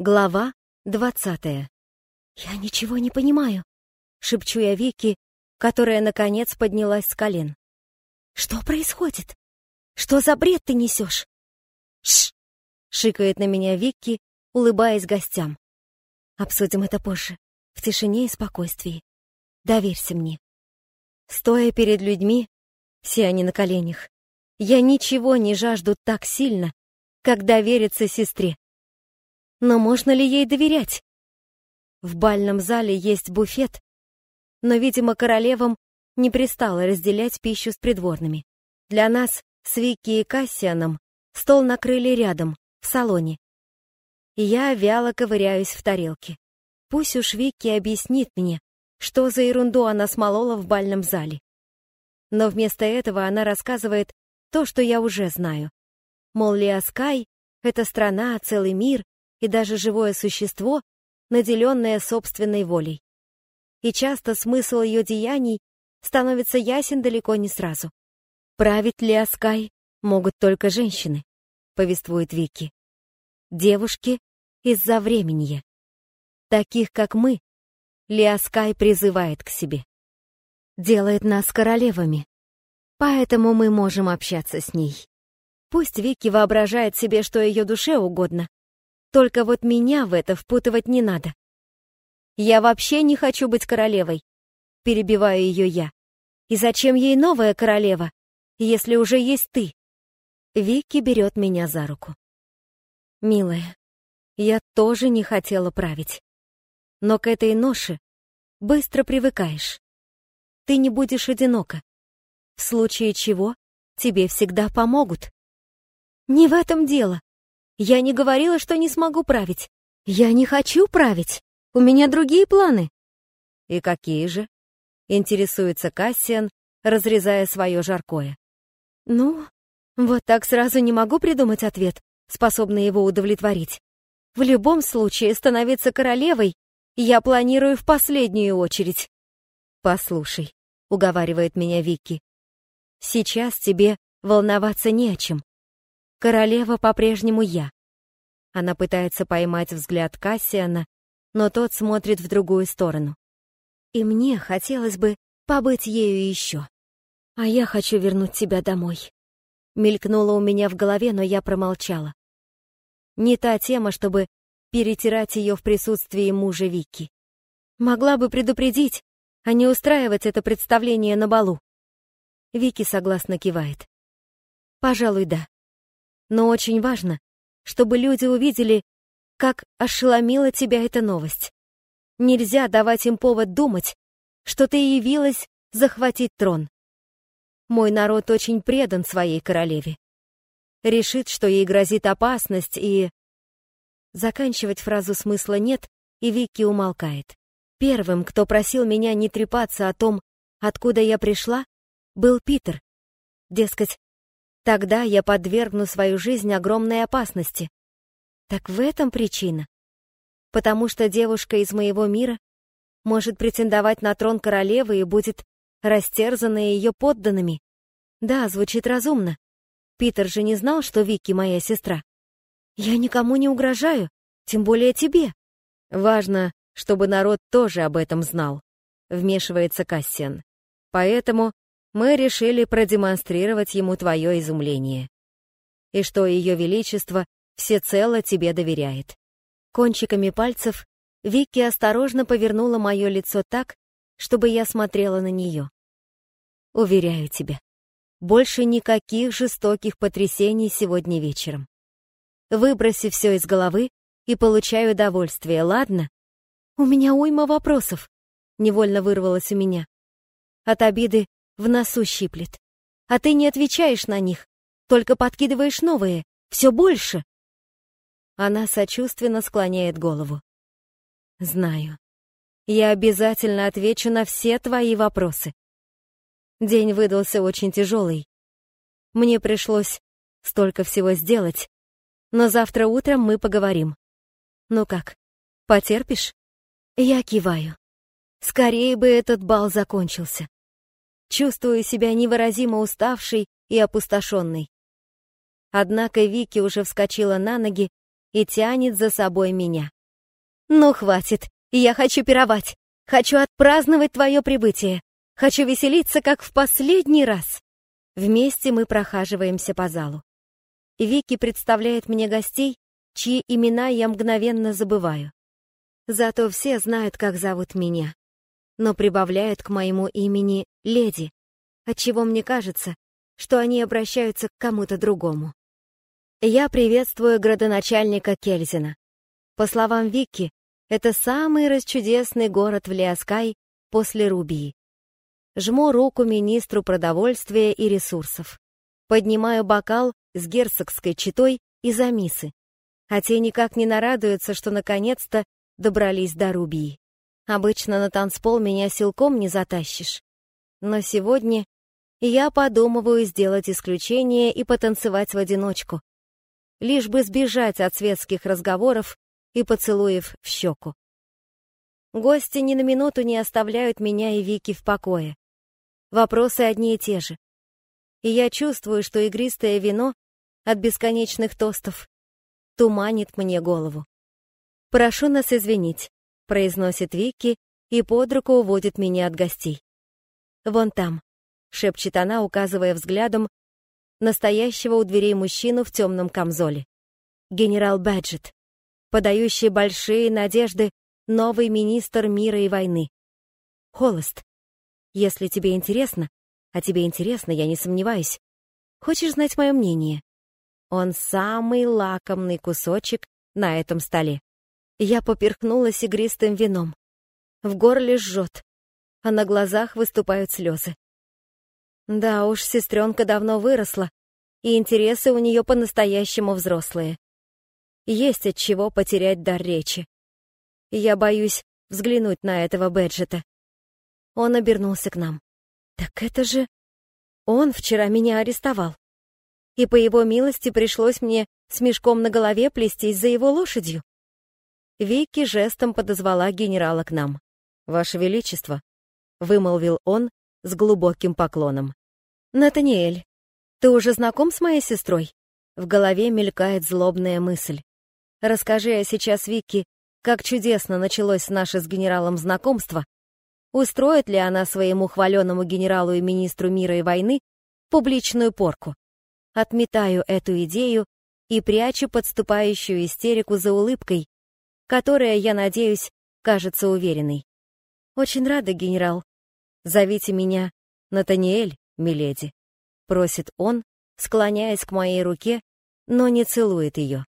Глава двадцатая. «Я ничего не понимаю», — шепчу я Вики, которая, наконец, поднялась с колен. «Что происходит? Что за бред ты несешь?» «Шш!» — шикает на меня Вики, улыбаясь гостям. «Обсудим это позже, в тишине и спокойствии. Доверься мне». Стоя перед людьми, все они на коленях, я ничего не жажду так сильно, как довериться сестре. Но можно ли ей доверять? В бальном зале есть буфет, но, видимо, королевам не пристало разделять пищу с придворными. Для нас с Вики и Кассианом стол накрыли рядом, в салоне. И я вяло ковыряюсь в тарелке. Пусть уж Вики объяснит мне, что за ерунду она смолола в бальном зале. Но вместо этого она рассказывает то, что я уже знаю. Мол, Лиаскай — это страна, целый мир, и даже живое существо, наделенное собственной волей. И часто смысл ее деяний становится ясен далеко не сразу. Править ли Аскай могут только женщины, повествует Вики. Девушки из-за времени. Таких, как мы, Лиаскай призывает к себе. Делает нас королевами. Поэтому мы можем общаться с ней. Пусть Вики воображает себе, что ее душе угодно, только вот меня в это впутывать не надо. Я вообще не хочу быть королевой, перебиваю ее я. И зачем ей новая королева, если уже есть ты? Вики берет меня за руку. Милая, я тоже не хотела править. Но к этой ноше быстро привыкаешь. Ты не будешь одинока. В случае чего тебе всегда помогут. Не в этом дело. Я не говорила, что не смогу править. Я не хочу править. У меня другие планы. И какие же? Интересуется Кассиан, разрезая свое жаркое. Ну, вот так сразу не могу придумать ответ, способный его удовлетворить. В любом случае, становиться королевой я планирую в последнюю очередь. Послушай, уговаривает меня Вики. Сейчас тебе волноваться не о чем. Королева по-прежнему я. Она пытается поймать взгляд Кассиана, но тот смотрит в другую сторону. И мне хотелось бы побыть ею еще. А я хочу вернуть тебя домой. Мелькнуло у меня в голове, но я промолчала. Не та тема, чтобы перетирать ее в присутствии мужа Вики. Могла бы предупредить, а не устраивать это представление на балу. Вики согласно кивает. Пожалуй, да. Но очень важно, чтобы люди увидели, как ошеломила тебя эта новость. Нельзя давать им повод думать, что ты явилась захватить трон. Мой народ очень предан своей королеве. Решит, что ей грозит опасность, и... Заканчивать фразу смысла нет, и Вики умолкает. Первым, кто просил меня не трепаться о том, откуда я пришла, был Питер. Дескать, Тогда я подвергну свою жизнь огромной опасности. Так в этом причина. Потому что девушка из моего мира может претендовать на трон королевы и будет растерзана ее подданными. Да, звучит разумно. Питер же не знал, что Вики моя сестра. Я никому не угрожаю, тем более тебе. Важно, чтобы народ тоже об этом знал, вмешивается Кассиан. Поэтому мы решили продемонстрировать ему твое изумление. И что ее величество всецело тебе доверяет. Кончиками пальцев Вики осторожно повернула мое лицо так, чтобы я смотрела на нее. Уверяю тебя, больше никаких жестоких потрясений сегодня вечером. Выброси все из головы и получай удовольствие, ладно? У меня уйма вопросов, невольно вырвалось у меня. От обиды в носу щиплет. А ты не отвечаешь на них, только подкидываешь новые, все больше. Она сочувственно склоняет голову. Знаю. Я обязательно отвечу на все твои вопросы. День выдался очень тяжелый. Мне пришлось столько всего сделать, но завтра утром мы поговорим. Ну как, потерпишь? Я киваю. Скорее бы этот бал закончился чувствую себя невыразимо уставшей и опустошенной. Однако Вики уже вскочила на ноги и тянет за собой меня. «Ну, хватит, я хочу пировать, хочу отпраздновать твое прибытие, хочу веселиться, как в последний раз». Вместе мы прохаживаемся по залу. Вики представляет мне гостей, чьи имена я мгновенно забываю. Зато все знают, как зовут меня. Но прибавляют к моему имени «леди», отчего мне кажется, что они обращаются к кому-то другому. Я приветствую градоначальника Кельзина. По словам Вики, это самый расчудесный город в Лиаскай после Рубии. Жму руку министру продовольствия и ресурсов. Поднимаю бокал с герцогской читой и за мисы. А те никак не нарадуются, что наконец-то добрались до Рубии. Обычно на танцпол меня силком не затащишь. Но сегодня я подумываю сделать исключение и потанцевать в одиночку, лишь бы сбежать от светских разговоров и поцелуев в щеку. Гости ни на минуту не оставляют меня и Вики в покое. Вопросы одни и те же. И я чувствую, что игристое вино от бесконечных тостов туманит мне голову. «Прошу нас извинить», — произносит Вики и под руку уводит меня от гостей. «Вон там», — шепчет она, указывая взглядом настоящего у дверей мужчину в темном камзоле. Генерал Бэджет, подающий большие надежды новый министр мира и войны. Холост, если тебе интересно, а тебе интересно, я не сомневаюсь, хочешь знать мое мнение? Он самый лакомный кусочек на этом столе. Я поперхнулась игристым вином. В горле жжет, а на глазах выступают слезы. Да уж, сестренка давно выросла, и интересы у нее по-настоящему взрослые. Есть от чего потерять дар речи. Я боюсь взглянуть на этого Бэджета. Он обернулся к нам. Так это же... Он вчера меня арестовал. И по его милости пришлось мне с мешком на голове плестись за его лошадью. Вики жестом подозвала генерала к нам. «Ваше Величество», — вымолвил он с глубоким поклоном. «Натаниэль, ты уже знаком с моей сестрой?» В голове мелькает злобная мысль. «Расскажи я сейчас Вики, как чудесно началось наше с генералом знакомство, Устроит ли она своему хваленому генералу и министру мира и войны публичную порку? Отметаю эту идею и прячу подступающую истерику за улыбкой, которая, я надеюсь, кажется уверенной. «Очень рада, генерал. Зовите меня Натаниэль, миледи», — просит он, склоняясь к моей руке, но не целует ее.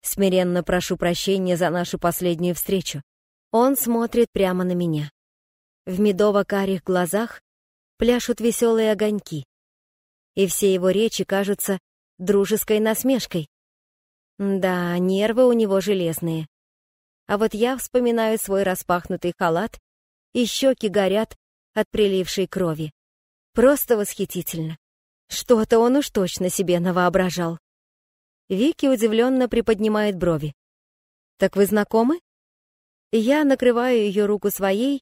Смиренно прошу прощения за нашу последнюю встречу. Он смотрит прямо на меня. В медово-карих глазах пляшут веселые огоньки, и все его речи кажутся дружеской насмешкой. Да, нервы у него железные. А вот я вспоминаю свой распахнутый халат, и щеки горят от прилившей крови. Просто восхитительно. Что-то он уж точно себе навоображал. Вики удивленно приподнимает брови. «Так вы знакомы?» Я накрываю ее руку своей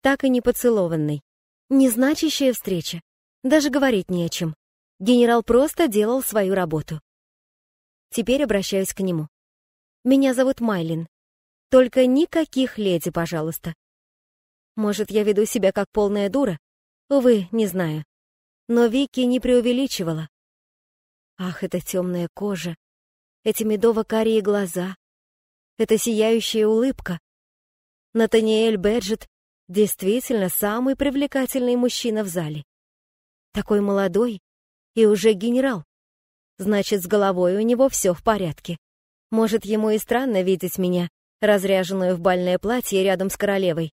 так и не поцелованный. Незначащая встреча. Даже говорить не о чем. Генерал просто делал свою работу. Теперь обращаюсь к нему. Меня зовут Майлин. Только никаких леди, пожалуйста. Может, я веду себя как полная дура? Увы, не знаю. Но Вики не преувеличивала. Ах, эта темная кожа, эти медово-карие глаза, эта сияющая улыбка. Натаниэль Бэджет Действительно, самый привлекательный мужчина в зале. Такой молодой и уже генерал. Значит, с головой у него все в порядке. Может, ему и странно видеть меня, разряженную в бальное платье рядом с королевой.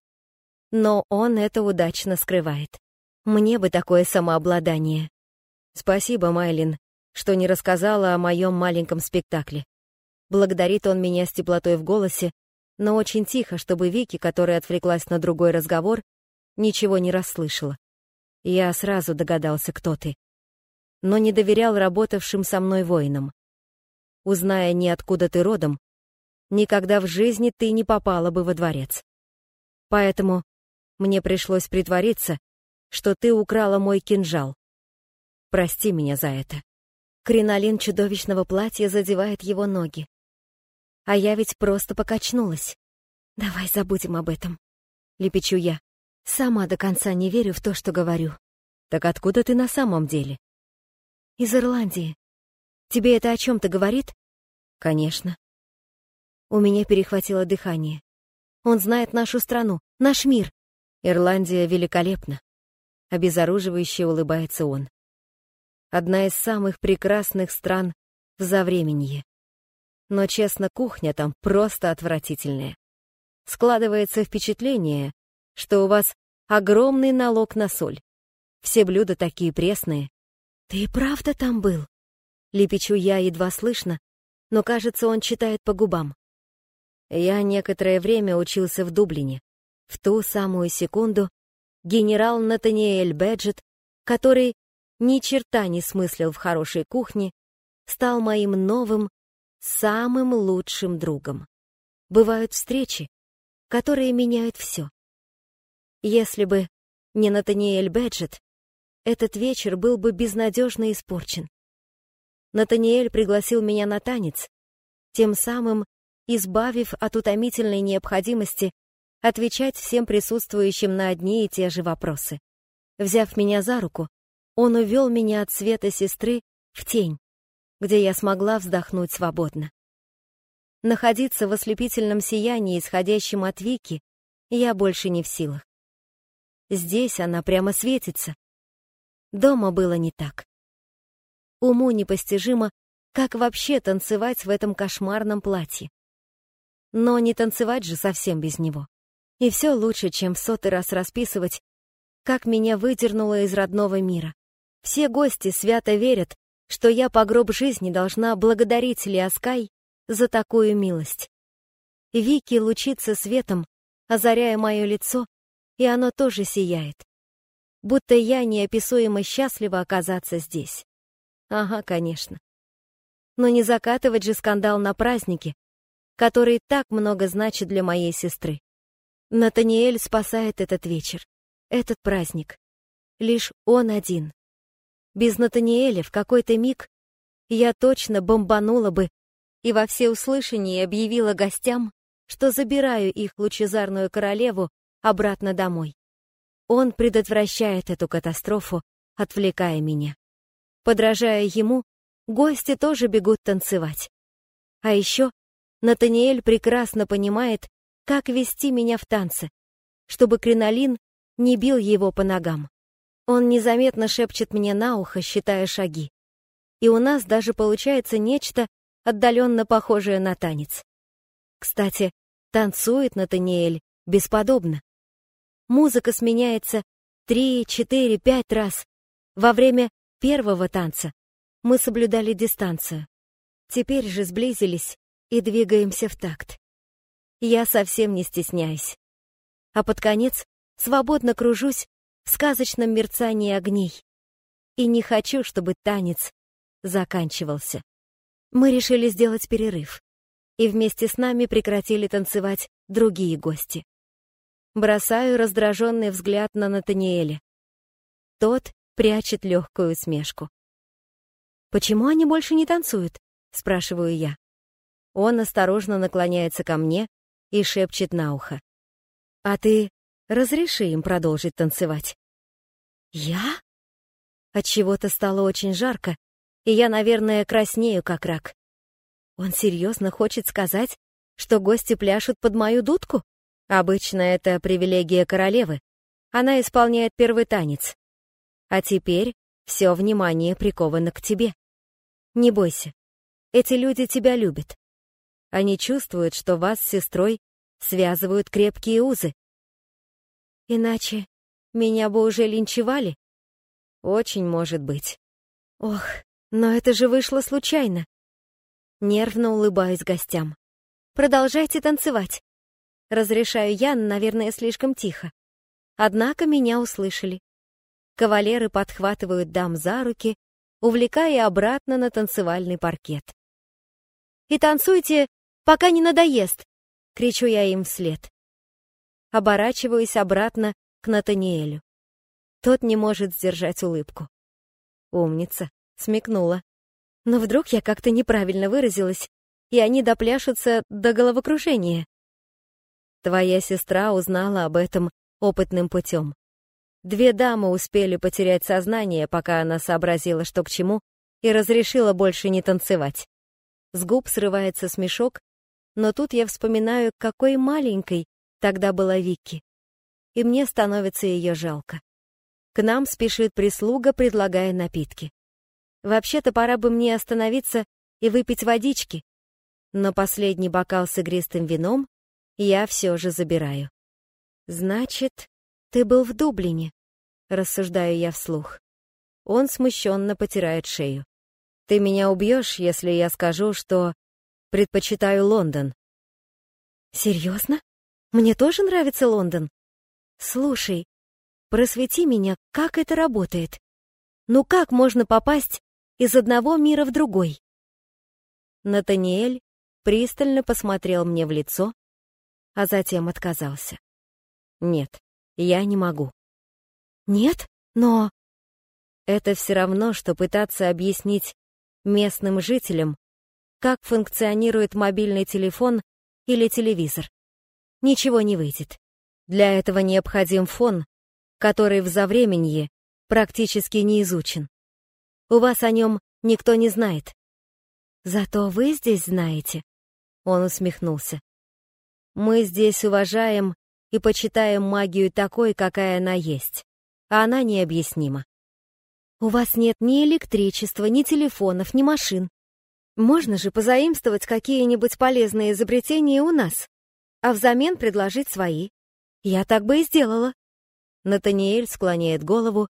Но он это удачно скрывает. Мне бы такое самообладание. Спасибо, Майлин, что не рассказала о моем маленьком спектакле. Благодарит он меня с теплотой в голосе, но очень тихо, чтобы Вики, которая отвлеклась на другой разговор, ничего не расслышала. Я сразу догадался, кто ты. Но не доверял работавшим со мной воинам. Узная ни откуда ты родом, никогда в жизни ты не попала бы во дворец. Поэтому мне пришлось притвориться, что ты украла мой кинжал. Прости меня за это. Кринолин чудовищного платья задевает его ноги. А я ведь просто покачнулась. Давай забудем об этом. Лепечу я. Сама до конца не верю в то, что говорю. Так откуда ты на самом деле? Из Ирландии. Тебе это о чем-то говорит? Конечно. У меня перехватило дыхание. Он знает нашу страну, наш мир. Ирландия великолепна. Обезоруживающе улыбается он. Одна из самых прекрасных стран в Завременье. Но, честно, кухня там просто отвратительная. Складывается впечатление, что у вас огромный налог на соль. Все блюда такие пресные. Ты правда там был? Лепечу я едва слышно, но, кажется, он читает по губам. Я некоторое время учился в Дублине. В ту самую секунду генерал Натаниэль Бэджет, который ни черта не смыслил в хорошей кухне, стал моим новым, самым лучшим другом. Бывают встречи, которые меняют все. Если бы не Натаниэль Бэджет, этот вечер был бы безнадежно испорчен. Натаниэль пригласил меня на танец, тем самым избавив от утомительной необходимости отвечать всем присутствующим на одни и те же вопросы. Взяв меня за руку, он увел меня от света сестры в тень, где я смогла вздохнуть свободно. Находиться в ослепительном сиянии, исходящем от Вики, я больше не в силах. Здесь она прямо светится. Дома было не так. Уму непостижимо, как вообще танцевать в этом кошмарном платье. Но не танцевать же совсем без него. И все лучше, чем в сотый раз расписывать, как меня выдернуло из родного мира. Все гости свято верят, что я по гроб жизни должна благодарить Лиаскай за такую милость. Вики лучится светом, озаряя мое лицо, и оно тоже сияет. Будто я неописуемо счастлива оказаться здесь. Ага, конечно. Но не закатывать же скандал на празднике, который так много значит для моей сестры. Натаниэль спасает этот вечер, этот праздник. Лишь он один. Без Натаниэля в какой-то миг я точно бомбанула бы и во всеуслышание объявила гостям, что забираю их лучезарную королеву обратно домой. Он предотвращает эту катастрофу, отвлекая меня. Подражая ему, гости тоже бегут танцевать. А еще Натаниэль прекрасно понимает, как вести меня в танце, чтобы кринолин не бил его по ногам. Он незаметно шепчет мне на ухо, считая шаги. И у нас даже получается нечто отдаленно похожее на танец. Кстати, танцует Натаниэль бесподобно. Музыка сменяется три, четыре, пять раз. Во время первого танца мы соблюдали дистанцию. Теперь же сблизились и двигаемся в такт. Я совсем не стесняюсь. А под конец свободно кружусь в сказочном мерцании огней. И не хочу, чтобы танец заканчивался. Мы решили сделать перерыв. И вместе с нами прекратили танцевать другие гости. Бросаю раздраженный взгляд на Натаниэля. Тот прячет легкую усмешку. «Почему они больше не танцуют?» — спрашиваю я. Он осторожно наклоняется ко мне и шепчет на ухо. «А ты разреши им продолжить танцевать». «Я?» От чего то стало очень жарко, и я, наверное, краснею, как рак. Он серьезно хочет сказать, что гости пляшут под мою дудку? Обычно это привилегия королевы. Она исполняет первый танец. А теперь все внимание приковано к тебе. Не бойся. Эти люди тебя любят. Они чувствуют, что вас с сестрой связывают крепкие узы. Иначе меня бы уже линчевали. Очень может быть. Ох, но это же вышло случайно. Нервно улыбаюсь гостям. Продолжайте танцевать. Разрешаю я, наверное, слишком тихо. Однако меня услышали. Кавалеры подхватывают дам за руки, увлекая обратно на танцевальный паркет. И танцуйте пока не надоест!» — кричу я им вслед. Оборачиваюсь обратно к Натаниэлю. Тот не может сдержать улыбку. «Умница!» — смекнула. Но вдруг я как-то неправильно выразилась, и они допляшутся до головокружения. Твоя сестра узнала об этом опытным путем. Две дамы успели потерять сознание, пока она сообразила, что к чему, и разрешила больше не танцевать. С губ срывается смешок, но тут я вспоминаю, какой маленькой тогда была Вики, и мне становится ее жалко. К нам спешит прислуга, предлагая напитки. Вообще-то пора бы мне остановиться и выпить водички, но последний бокал с игристым вином я все же забираю. «Значит, ты был в Дублине», — рассуждаю я вслух. Он смущенно потирает шею. «Ты меня убьешь, если я скажу, что предпочитаю Лондон». «Серьезно? Мне тоже нравится Лондон. Слушай, просвети меня, как это работает. Ну как можно попасть из одного мира в другой?» Натаниэль пристально посмотрел мне в лицо, а затем отказался. «Нет, я не могу». «Нет? Но...» Это все равно, что пытаться объяснить местным жителям, как функционирует мобильный телефон или телевизор. Ничего не выйдет. Для этого необходим фон, который в завременье практически не изучен. У вас о нем никто не знает. Зато вы здесь знаете. Он усмехнулся. Мы здесь уважаем и почитаем магию такой, какая она есть. А она необъяснима. У вас нет ни электричества, ни телефонов, ни машин. Можно же позаимствовать какие-нибудь полезные изобретения у нас, а взамен предложить свои. Я так бы и сделала. Натаниэль склоняет голову,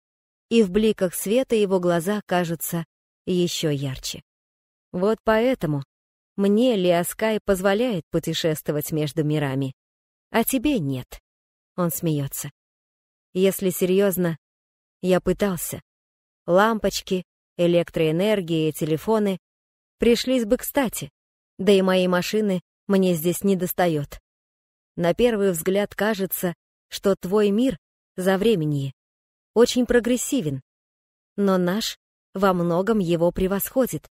и в бликах света его глаза кажутся еще ярче. Вот поэтому мне Лиаскай позволяет путешествовать между мирами, а тебе нет. Он смеется. Если серьезно, я пытался. Лампочки, электроэнергия и телефоны пришлись бы кстати, да и моей машины мне здесь не достает. На первый взгляд кажется, что твой мир за времени очень прогрессивен, но наш во многом его превосходит.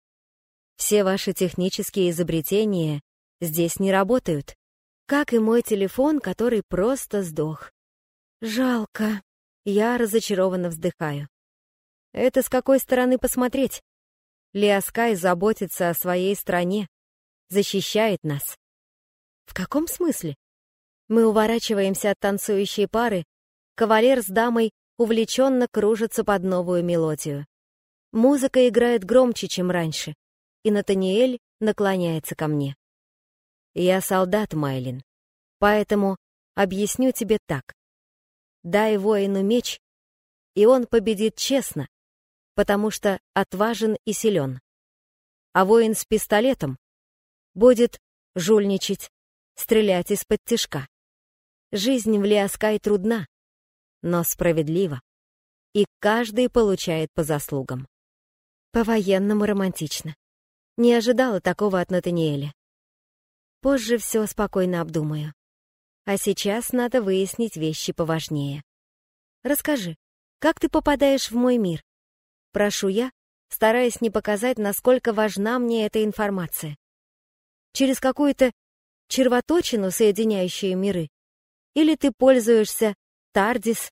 Все ваши технические изобретения здесь не работают, как и мой телефон, который просто сдох. Жалко. Я разочарованно вздыхаю. Это с какой стороны посмотреть? Лиаскай заботится о своей стране, защищает нас. В каком смысле? Мы уворачиваемся от танцующей пары, кавалер с дамой увлеченно кружится под новую мелодию. Музыка играет громче, чем раньше и Натаниэль наклоняется ко мне. «Я солдат, Майлин, поэтому объясню тебе так. Дай воину меч, и он победит честно, потому что отважен и силен. А воин с пистолетом будет жульничать, стрелять из-под тишка. Жизнь в Лиаскай трудна, но справедлива, и каждый получает по заслугам. По-военному романтично. Не ожидала такого от Натаниэля. Позже все спокойно обдумаю. А сейчас надо выяснить вещи поважнее. Расскажи, как ты попадаешь в мой мир? Прошу я, стараясь не показать, насколько важна мне эта информация. Через какую-то червоточину, соединяющую миры? Или ты пользуешься Тардис?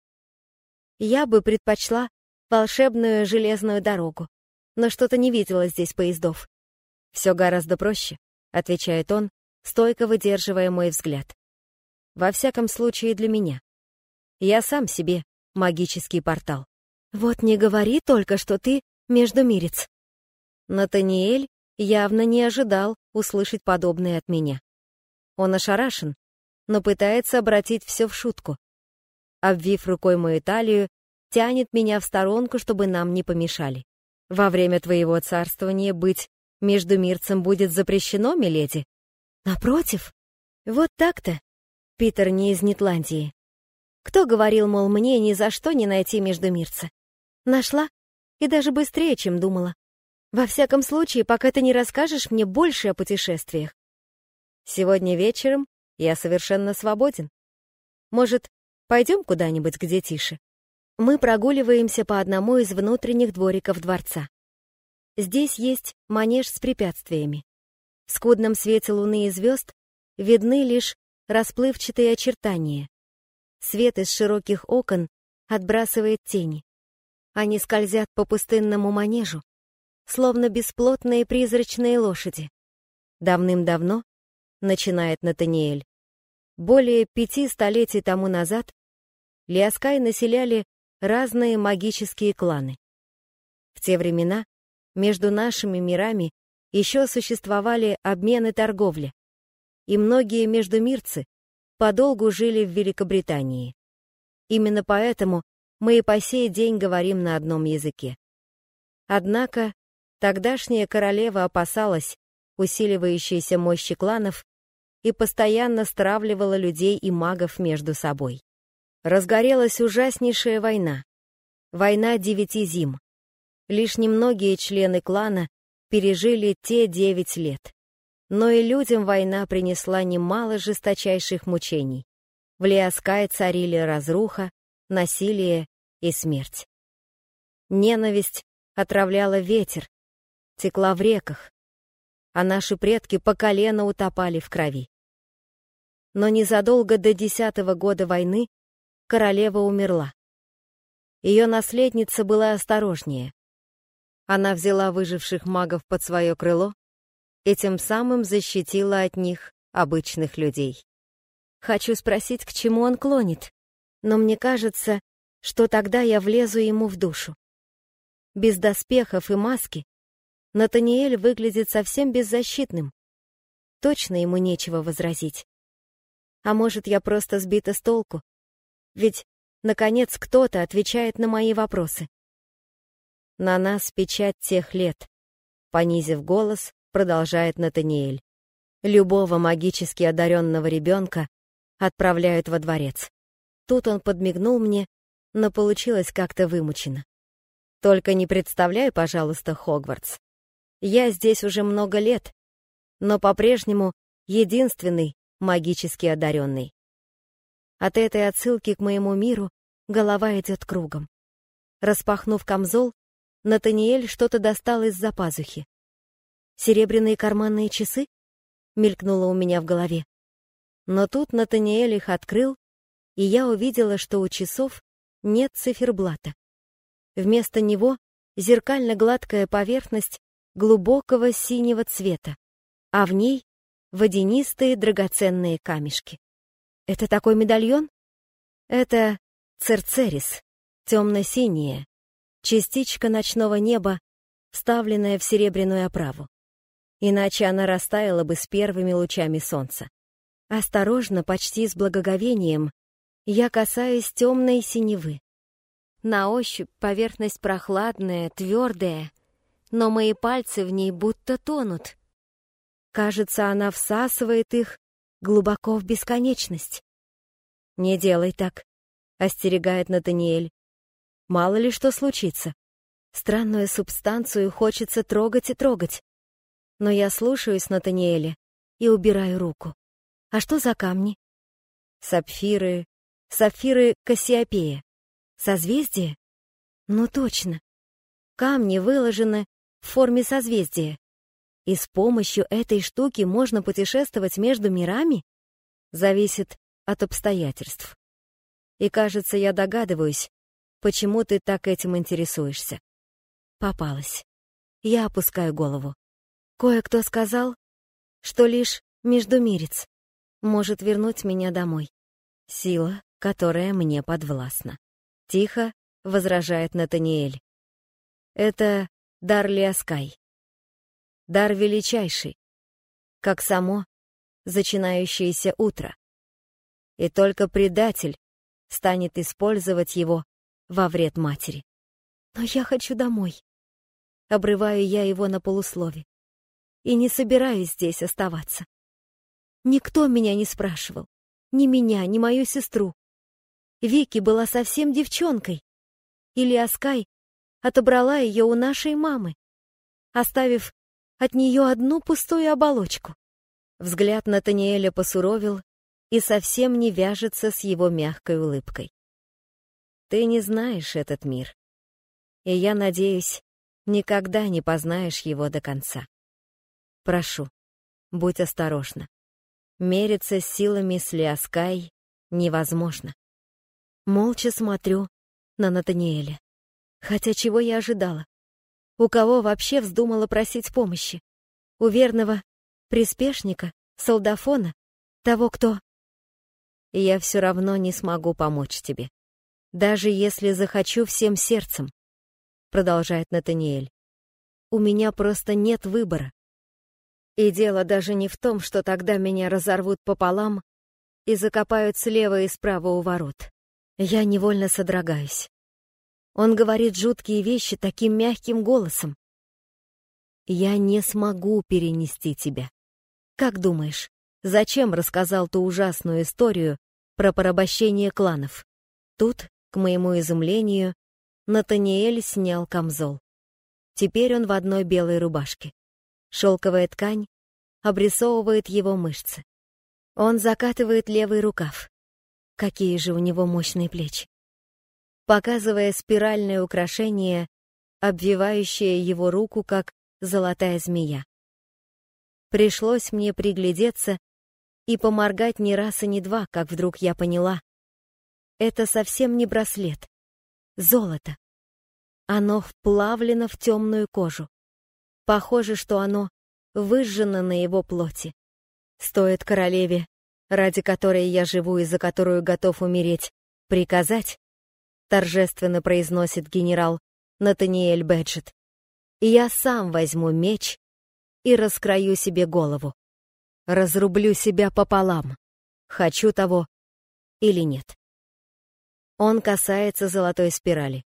Я бы предпочла волшебную железную дорогу, но что-то не видела здесь поездов. «Все гораздо проще», — отвечает он, стойко выдерживая мой взгляд. «Во всяком случае для меня. Я сам себе магический портал». «Вот не говори только, что ты междумирец». Натаниэль явно не ожидал услышать подобное от меня. Он ошарашен, но пытается обратить все в шутку. Обвив рукой мою талию, тянет меня в сторонку, чтобы нам не помешали. Во время твоего царствования быть между мирцем будет запрещено, миледи? Напротив. Вот так-то. Питер не из Нетландии. Кто говорил, мол, мне ни за что не найти между мирца? Нашла. И даже быстрее, чем думала. Во всяком случае, пока ты не расскажешь мне больше о путешествиях. Сегодня вечером я совершенно свободен. Может, пойдем куда-нибудь, где тише? Мы прогуливаемся по одному из внутренних двориков дворца. Здесь есть манеж с препятствиями. В скудном свете луны и звезд видны лишь расплывчатые очертания. Свет из широких окон отбрасывает тени. Они скользят по пустынному манежу, словно бесплотные призрачные лошади. Давным-давно, начинает Натаниэль, более пяти столетий тому назад Лиаскай населяли разные магические кланы. В те времена между нашими мирами еще существовали обмены торговли, и многие междумирцы подолгу жили в Великобритании. Именно поэтому мы и по сей день говорим на одном языке. Однако тогдашняя королева опасалась усиливающейся мощи кланов и постоянно стравливала людей и магов между собой. Разгорелась ужаснейшая война. Война девяти зим. Лишь немногие члены клана пережили те девять лет. Но и людям война принесла немало жесточайших мучений. В Лиаскае царили разруха, насилие и смерть. Ненависть отравляла ветер, текла в реках, а наши предки по колено утопали в крови. Но незадолго до десятого года войны королева умерла. Ее наследница была осторожнее. Она взяла выживших магов под свое крыло и тем самым защитила от них обычных людей. Хочу спросить, к чему он клонит, но мне кажется, что тогда я влезу ему в душу. Без доспехов и маски Натаниэль выглядит совсем беззащитным. Точно ему нечего возразить. А может, я просто сбита с толку? Ведь, наконец, кто-то отвечает на мои вопросы. На нас печать тех лет. Понизив голос, продолжает Натаниэль. Любого магически одаренного ребенка отправляют во дворец. Тут он подмигнул мне, но получилось как-то вымучено. Только не представляй, пожалуйста, Хогвартс. Я здесь уже много лет, но по-прежнему единственный магически одаренный. От этой отсылки к моему миру голова идет кругом. Распахнув камзол, Натаниэль что-то достал из-за пазухи. «Серебряные карманные часы?» — мелькнуло у меня в голове. Но тут Натаниэль их открыл, и я увидела, что у часов нет циферблата. Вместо него зеркально-гладкая поверхность глубокого синего цвета, а в ней водянистые драгоценные камешки. Это такой медальон? Это церцерис, темно-синяя, частичка ночного неба, вставленная в серебряную оправу. Иначе она растаяла бы с первыми лучами солнца. Осторожно, почти с благоговением, я касаюсь темной синевы. На ощупь поверхность прохладная, твердая, но мои пальцы в ней будто тонут. Кажется, она всасывает их глубоко в бесконечность. «Не делай так», — остерегает Натаниэль. «Мало ли что случится. Странную субстанцию хочется трогать и трогать. Но я слушаюсь Натаниэля и убираю руку. А что за камни? Сапфиры, сапфиры Кассиопея. Созвездие? Ну точно. Камни выложены в форме созвездия. И с помощью этой штуки можно путешествовать между мирами? Зависит от обстоятельств. И кажется, я догадываюсь, почему ты так этим интересуешься. Попалась. Я опускаю голову. Кое-кто сказал, что лишь междумирец может вернуть меня домой. Сила, которая мне подвластна. Тихо возражает Натаниэль. Это дар Лиаскай. Дар величайший, как само зачинающееся утро. И только предатель станет использовать его во вред матери. Но я хочу домой. Обрываю я его на полуслове. И не собираюсь здесь оставаться. Никто меня не спрашивал. Ни меня, ни мою сестру. Вики была совсем девчонкой. Или Аскай отобрала ее у нашей мамы, оставив от нее одну пустую оболочку. Взгляд Натаниэля посуровил и совсем не вяжется с его мягкой улыбкой. Ты не знаешь этот мир, и я надеюсь, никогда не познаешь его до конца. Прошу, будь осторожна. Мериться силами с Лиаскай невозможно. Молча смотрю на Натаниэля. Хотя чего я ожидала? У кого вообще вздумала просить помощи? У верного приспешника, солдафона, того, кто... Я все равно не смогу помочь тебе. Даже если захочу всем сердцем, продолжает Натаниэль. У меня просто нет выбора. И дело даже не в том, что тогда меня разорвут пополам и закопают слева и справа у ворот. Я невольно содрогаюсь. Он говорит жуткие вещи таким мягким голосом. Я не смогу перенести тебя. Как думаешь, зачем рассказал ту ужасную историю про порабощение кланов? Тут, к моему изумлению, Натаниэль снял камзол. Теперь он в одной белой рубашке. Шелковая ткань обрисовывает его мышцы. Он закатывает левый рукав. Какие же у него мощные плечи. Показывая спиральное украшение, обвивающее его руку, как золотая змея. Пришлось мне приглядеться и поморгать ни раз и ни два, как вдруг я поняла. Это совсем не браслет. Золото. Оно вплавлено в темную кожу. Похоже, что оно выжжено на его плоти. Стоит королеве, ради которой я живу и за которую готов умереть, приказать, торжественно произносит генерал Натаниэль Бэджет, я сам возьму меч и раскрою себе голову. Разрублю себя пополам. Хочу того или нет. Он касается золотой спирали.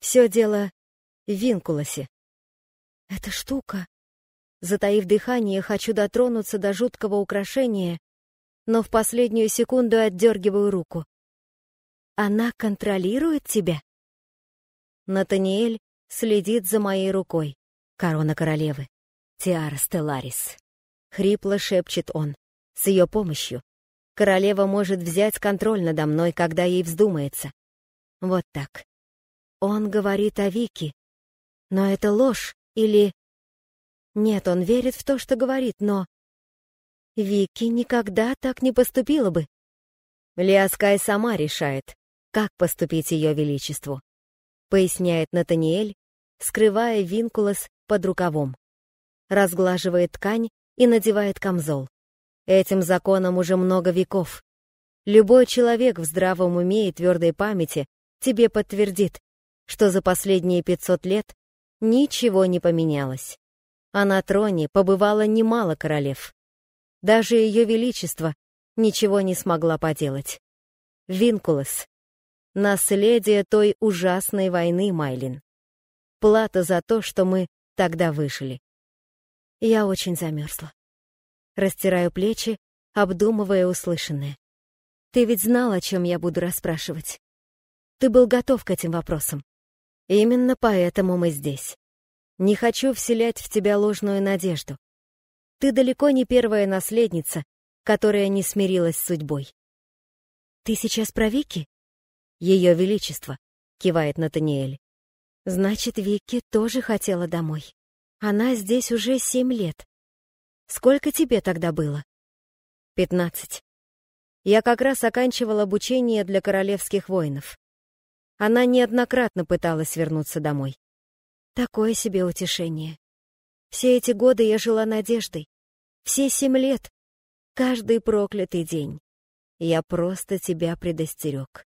Все дело в винкулосе. Эта штука... Затаив дыхание, хочу дотронуться до жуткого украшения, но в последнюю секунду отдергиваю руку. Она контролирует тебя? Натаниэль следит за моей рукой. Корона королевы. Тиара Стелларис. Хрипло шепчет он. С ее помощью королева может взять контроль надо мной, когда ей вздумается. Вот так. Он говорит о Вике. Но это ложь или... Нет, он верит в то, что говорит, но... Вики никогда так не поступила бы. Лиаскай сама решает, как поступить ее величеству, поясняет Натаниэль, скрывая винкулос под рукавом. Разглаживает ткань и надевает камзол. Этим законом уже много веков. Любой человек в здравом уме и твердой памяти тебе подтвердит, что за последние 500 лет ничего не поменялось. А на троне побывало немало королев. Даже ее величество ничего не смогла поделать. Винкулос. Наследие той ужасной войны, Майлин. Плата за то, что мы тогда выжили. Я очень замерзла. Растираю плечи, обдумывая услышанное. Ты ведь знал, о чем я буду расспрашивать. Ты был готов к этим вопросам. Именно поэтому мы здесь. Не хочу вселять в тебя ложную надежду. Ты далеко не первая наследница, которая не смирилась с судьбой. Ты сейчас про Вики? Ее Величество, кивает Натаниэль. Значит, Вики тоже хотела домой. Она здесь уже семь лет. Сколько тебе тогда было? Пятнадцать. Я как раз оканчивал обучение для королевских воинов. Она неоднократно пыталась вернуться домой. Такое себе утешение. Все эти годы я жила надеждой. Все семь лет. Каждый проклятый день. Я просто тебя предостерег.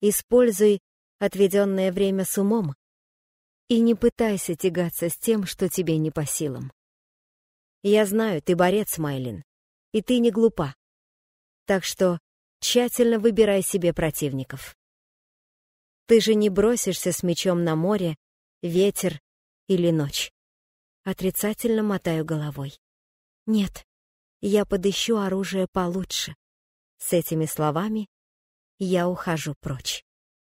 Используй отведенное время с умом и не пытайся тягаться с тем, что тебе не по силам. Я знаю, ты борец, Майлин, и ты не глупа. Так что тщательно выбирай себе противников. Ты же не бросишься с мечом на море, ветер или ночь. Отрицательно мотаю головой. Нет, я подыщу оружие получше. С этими словами я ухожу прочь.